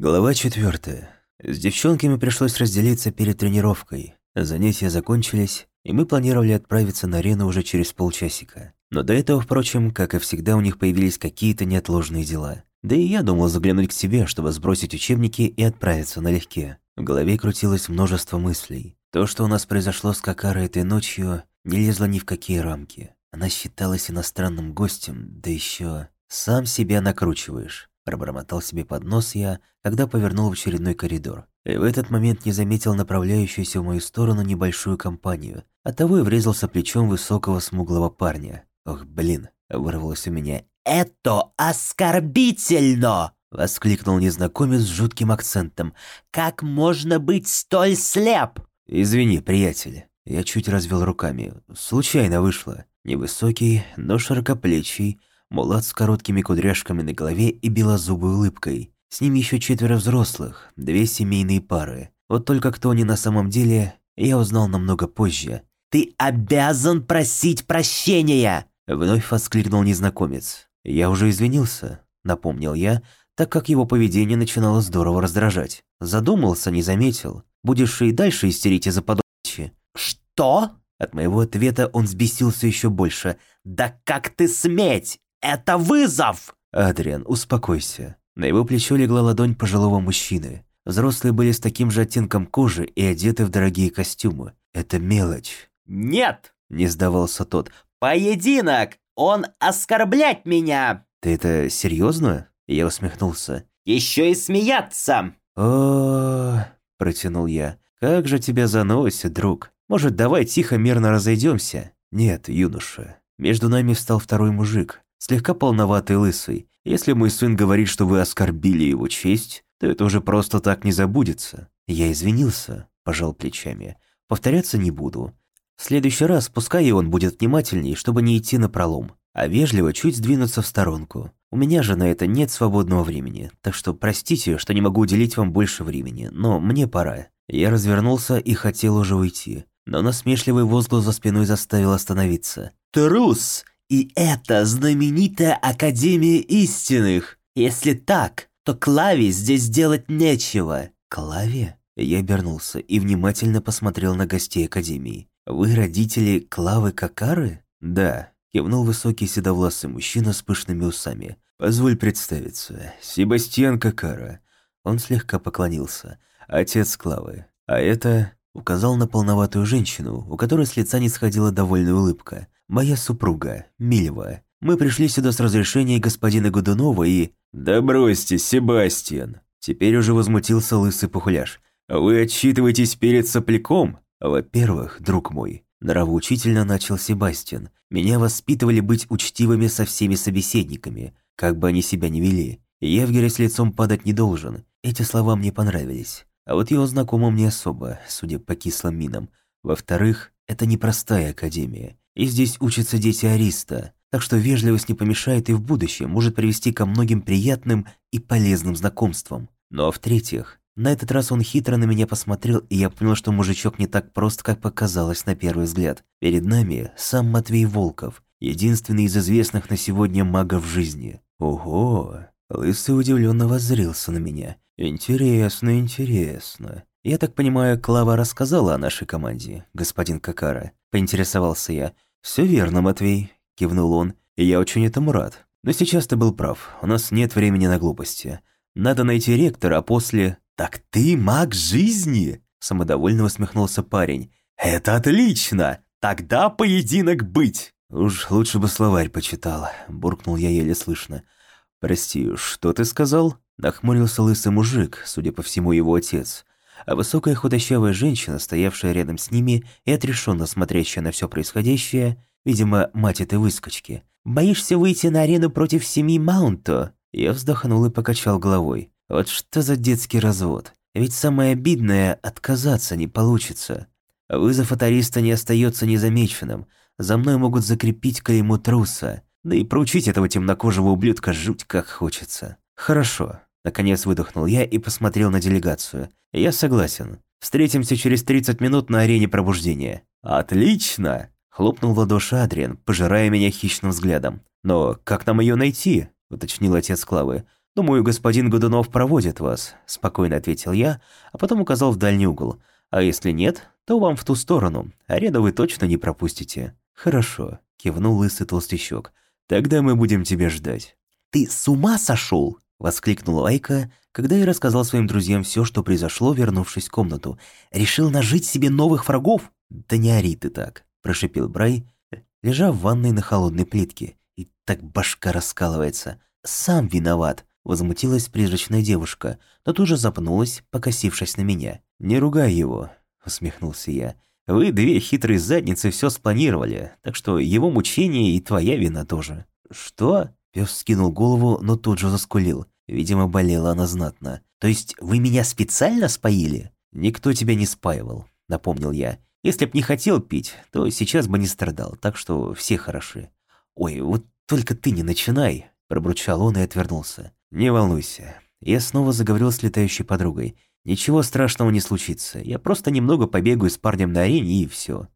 Глава четвертая. С девчонками пришлось разделиться перед тренировкой. Занятия закончились, и мы планировали отправиться на арену уже через полчасика. Но до этого, впрочем, как и всегда, у них появились какие-то неотложные дела. Да и я думал заглянуть к себе, чтобы сбросить учебники и отправиться налегке. В голове крутилось множество мыслей. То, что у нас произошло с Какарой этой ночью, не лезло ни в какие рамки. Она считалась иностранным гостем, да еще сам себя накручиваешь. Пробормотал себе под нос я, когда повернул в очередной коридор. И в этот момент не заметил направляющуюся в мою сторону небольшую компанию. Оттого и врезался плечом высокого смуглого парня. Ох, блин, вырвалось у меня. «Это оскорбительно!» — воскликнул незнакомец с жутким акцентом. «Как можно быть столь слеп?» «Извини, приятель». Я чуть развел руками. Случайно вышло. Невысокий, но широкоплечий, Мулат с короткими кудряшками на голове и белозубой улыбкой. С ним еще четверо взрослых, две семейные пары. Вот только кто они на самом деле, я узнал намного позже. «Ты обязан просить прощения!» Вновь воскликнул незнакомец. «Я уже извинился», — напомнил я, так как его поведение начинало здорово раздражать. Задумался, не заметил. Будешь и дальше истерить из-за подобности. «Что?» От моего ответа он взбесился еще больше. «Да как ты сметь! Это вызов!» «Адриан, успокойся». На его плечо легла ладонь пожилого мужчины. Взрослые были с таким же оттенком кожи и одеты в дорогие костюмы. Это мелочь. «Нет!» – не сдавался тот. «Поединок! Он оскорблять меня!» «Ты это серьезно?» Я усмехнулся. «Еще и смеяться!» о протянул я. «Как же тебя заносит, друг? Может, давай тихо мирно разойдемся?» «Нет, юноша». Между нами встал второй мужик слегка полноватый лысый. Если мой сын говорит, что вы оскорбили его честь, то это уже просто так не забудется. Я извинился, пожал плечами. Повторяться не буду. В следующий раз пускай и он будет внимательней, чтобы не идти на пролом, а вежливо чуть сдвинуться в сторонку. У меня же на это нет свободного времени, так что простите, что не могу уделить вам больше времени, но мне пора. Я развернулся и хотел уже уйти, но насмешливый возглас за спиной заставил остановиться. «Трус! И это знаменитая Академия Истинных. Если так, то Клаве здесь делать нечего. Клаве? Я обернулся и внимательно посмотрел на гостей Академии. «Вы родители Клавы Какары?» «Да», — кивнул высокий седовласый мужчина с пышными усами. «Позволь представиться. Себастьян Какара». Он слегка поклонился. «Отец Клавы. А это...» — указал на полноватую женщину, у которой с лица не сходила довольная улыбка. Моя супруга, Мильва. Мы пришли сюда с разрешения господина Годунова и... Да бросьте, Себастьян. Теперь уже возмутился лысый пухляш. Вы отчитываетесь перед сопляком? Во-первых, друг мой, нравоучительно начал Себастьян. Меня воспитывали быть учтивыми со всеми собеседниками, как бы они себя ни вели. Евгерь с лицом падать не должен. Эти слова мне понравились. А вот его знакомым не особо, судя по кислым минам. Во-вторых, это непростая академия. И здесь учатся дети Ариста, так что вежливость не помешает и в будущем может привести ко многим приятным и полезным знакомствам. Ну а в-третьих, на этот раз он хитро на меня посмотрел, и я понял, что мужичок не так прост, как показалось на первый взгляд. Перед нами сам Матвей Волков, единственный из известных на сегодня магов жизни. Ого! Лысый удивленно воззрился на меня. Интересно, интересно. «Я так понимаю, Клава рассказала о нашей команде, господин Какара?» – поинтересовался я. «Все верно, Матвей», – кивнул он, – «и я очень этому рад. Но сейчас ты был прав, у нас нет времени на глупости. Надо найти ректора, а после...» «Так ты маг жизни?» – самодовольно усмехнулся парень. «Это отлично! Тогда поединок быть!» «Уж лучше бы словарь почитал», – буркнул я еле слышно. «Прости, что ты сказал?» – нахмурился лысый мужик, судя по всему, его отец – а высокая худощавая женщина, стоявшая рядом с ними и отрешенно смотрящая на все происходящее, видимо, мать этой выскочки. «Боишься выйти на арену против семьи Маунто?» Я вздохнул и покачал головой. Вот что за детский развод? Ведь самое обидное – отказаться не получится. Вызов от Ариста не остается незамеченным. За мной могут закрепить клейму труса. Да и проучить этого темнокожего ублюдка жуть как хочется. Хорошо. Наконец выдохнул я и посмотрел на делегацию. «Я согласен. Встретимся через 30 минут на арене пробуждения». «Отлично!» – хлопнул в ладоши Адриан, пожирая меня хищным взглядом. «Но как нам ее найти?» – уточнил отец Клавы. «Думаю, господин Годунов проводит вас», – спокойно ответил я, а потом указал в дальний угол. «А если нет, то вам в ту сторону. Арену вы точно не пропустите». «Хорошо», – кивнул лысый толстячок. «Тогда мы будем тебя ждать». «Ты с ума сошел?» – воскликнул Айка, когда я рассказал своим друзьям все, что произошло, вернувшись в комнату. «Решил нажить себе новых врагов?» «Да не ори ты так», – прошипел Брай, лежа в ванной на холодной плитке. И так башка раскалывается. «Сам виноват», – возмутилась призрачная девушка, но тут же запнулась, покосившись на меня. «Не ругай его», – усмехнулся я. «Вы, две хитрые задницы, все спланировали, так что его мучение и твоя вина тоже». «Что?» – пес скинул голову, но тут же заскулил. Видимо, болела она знатно. «То есть вы меня специально споили?» «Никто тебя не спаивал», — напомнил я. «Если б не хотел пить, то сейчас бы не страдал, так что все хороши». «Ой, вот только ты не начинай», — пробручал он и отвернулся. «Не волнуйся». Я снова заговорил с летающей подругой. «Ничего страшного не случится. Я просто немного побегаю с парнем на арене и все.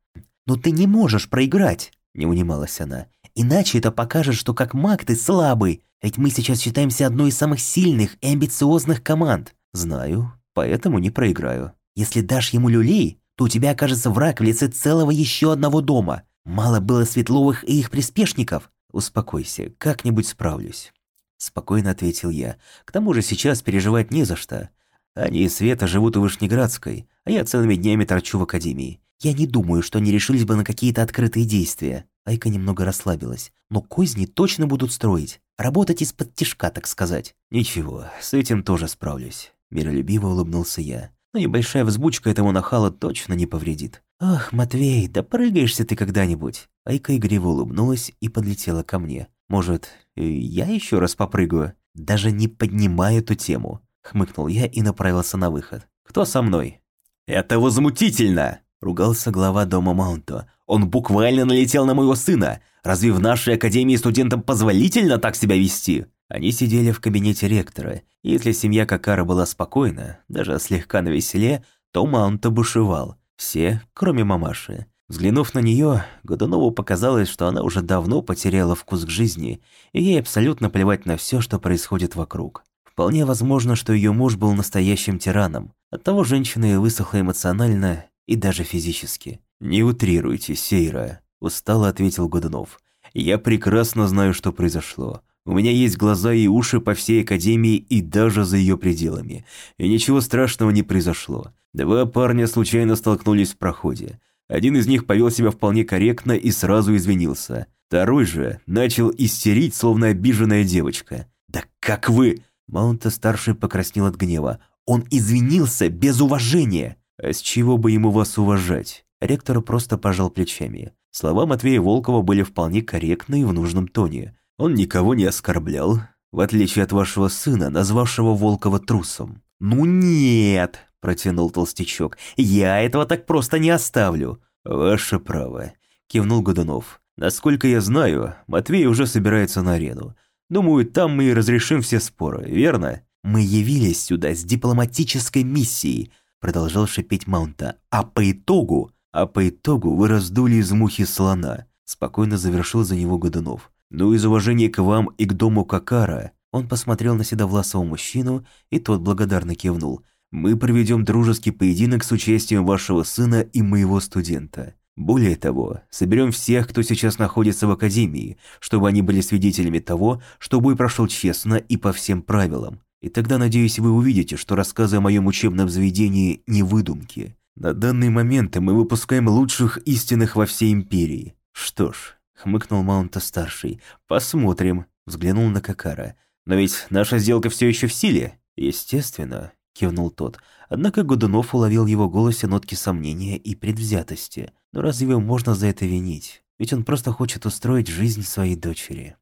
«Но ты не можешь проиграть», — не унималась она. «Иначе это покажет, что как маг ты слабый. Ведь мы сейчас считаемся одной из самых сильных и амбициозных команд. Знаю, поэтому не проиграю. Если дашь ему люлей, то у тебя окажется враг в лице целого еще одного дома. Мало было Светловых и их приспешников. Успокойся, как-нибудь справлюсь. Спокойно ответил я. К тому же сейчас переживать не за что. Они и Света живут у Вышнеградской, а я целыми днями торчу в академии. Я не думаю, что они решились бы на какие-то открытые действия. Айка немного расслабилась. Но козни точно будут строить. Работать из-под тишка, так сказать. Ничего, с этим тоже справлюсь. Миролюбиво улыбнулся я. Но небольшая взбучка этому нахала точно не повредит. «Ах, Матвей, да прыгаешься ты когда-нибудь!» Айка игриво улыбнулась и подлетела ко мне. «Может, я еще раз попрыгаю?» «Даже не поднимаю эту тему», — хмыкнул я и направился на выход. «Кто со мной?» «Это возмутительно!» — ругался глава дома Маунто. Он буквально налетел на моего сына. Разве в нашей академии студентам позволительно так себя вести? Они сидели в кабинете ректора. И если семья Какара была спокойна, даже слегка навеселе, то Маунта бушевал. Все, кроме мамаши. Взглянув на нее, Годунову показалось, что она уже давно потеряла вкус к жизни, и ей абсолютно плевать на все, что происходит вокруг. Вполне возможно, что ее муж был настоящим тираном. Оттого женщина и высохла эмоционально и даже физически. «Не утрируйте, Сейра», – устало ответил Годунов. «Я прекрасно знаю, что произошло. У меня есть глаза и уши по всей Академии и даже за ее пределами. И ничего страшного не произошло. Два парня случайно столкнулись в проходе. Один из них повел себя вполне корректно и сразу извинился. Второй же начал истерить, словно обиженная девочка. «Да как вы...» Маунта-старший покраснел от гнева. «Он извинился без уважения!» «А с чего бы ему вас уважать?» Ректор просто пожал плечами. Слова Матвея Волкова были вполне корректны и в нужном тоне. Он никого не оскорблял, в отличие от вашего сына, назвавшего Волкова трусом. «Ну нет!» – протянул толстячок. «Я этого так просто не оставлю!» «Ваше право!» – кивнул Годунов. «Насколько я знаю, Матвей уже собирается на арену. Думаю, там мы и разрешим все споры, верно?» «Мы явились сюда с дипломатической миссией», – продолжал шипеть Маунта. «А по итогу а по итогу вы раздули из мухи слона», – спокойно завершил за него Годунов. «Ну из уважения к вам и к дому Какара», – он посмотрел на седовласого мужчину, и тот благодарно кивнул. «Мы проведем дружеский поединок с участием вашего сына и моего студента. Более того, соберем всех, кто сейчас находится в Академии, чтобы они были свидетелями того, что бой прошел честно и по всем правилам. И тогда, надеюсь, вы увидите, что рассказы о моем учебном заведении не выдумки. На данный момент мы выпускаем лучших истинных во всей империи. Что ж, хмыкнул Маунта-старший. Посмотрим, взглянул на Какара. Но ведь наша сделка все еще в силе. Естественно, кивнул тот. Однако Годунов уловил в его голосе нотки сомнения и предвзятости. Но разве его можно за это винить? Ведь он просто хочет устроить жизнь своей дочери.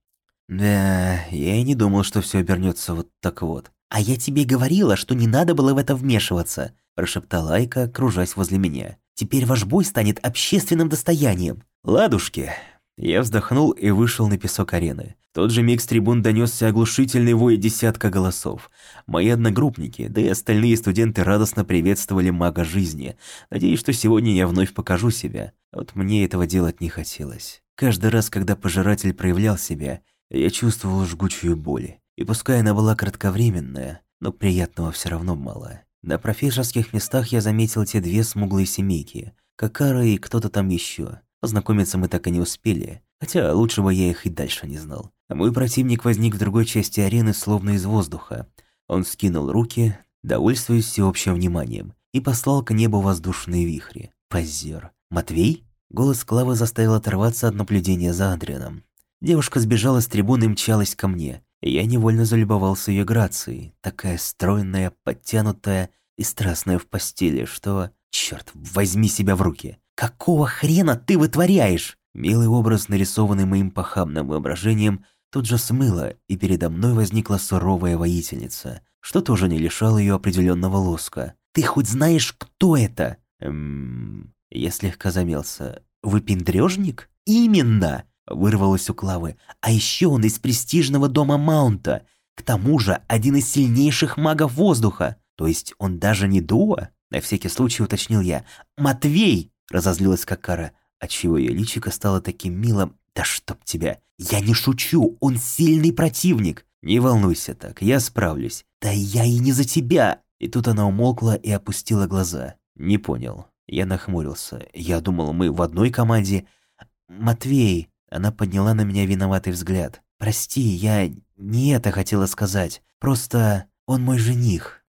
Да, я и не думал, что все обернется вот так вот. А я тебе говорила, что не надо было в это вмешиваться прошептала Айка, кружась возле меня. «Теперь ваш бой станет общественным достоянием». «Ладушки». Я вздохнул и вышел на песок арены. В тот же миг с трибун донесся оглушительный вой десятка голосов. Мои одногруппники, да и остальные студенты радостно приветствовали мага жизни, надеясь, что сегодня я вновь покажу себя. Вот мне этого делать не хотелось. Каждый раз, когда пожиратель проявлял себя, я чувствовал жгучую боль. И пускай она была кратковременная, но приятного все равно мало. На профессорских местах я заметил те две смуглые семейки, Какара и кто-то там еще. Познакомиться мы так и не успели, хотя лучше бы я их и дальше не знал. А мой противник возник в другой части арены словно из воздуха. Он скинул руки, довольствуясь всеобщим вниманием, и послал к небу воздушные вихри. Позер. «Матвей?» Голос Клавы заставил оторваться от наблюдения за Адрианом. Девушка сбежала с трибуны и мчалась ко мне. Я невольно залюбовался ее грацией, такая стройная, подтянутая и страстная в постели, что... Черт, возьми себя в руки. Какого хрена ты вытворяешь? Милый образ, нарисованный моим похабным воображением, тут же смыло, и передо мной возникла суровая воительница, что тоже не лишало ее определенного лоска. Ты хоть знаешь, кто это? Эм... Я слегка замялся. Выпендрежник? Именно! Вырвалось у Клавы. А еще он из престижного дома Маунта. К тому же один из сильнейших магов воздуха. То есть он даже не дуа? На всякий случай уточнил я. «Матвей!» — разозлилась Какара, отчего ее личико стало таким милым. «Да чтоб тебя! Я не шучу, он сильный противник!» «Не волнуйся так, я справлюсь». «Да я и не за тебя!» И тут она умолкла и опустила глаза. «Не понял». Я нахмурился. Я думал, мы в одной команде. «Матвей!» Она подняла на меня виноватый взгляд. «Прости, я не это хотела сказать. Просто он мой жених».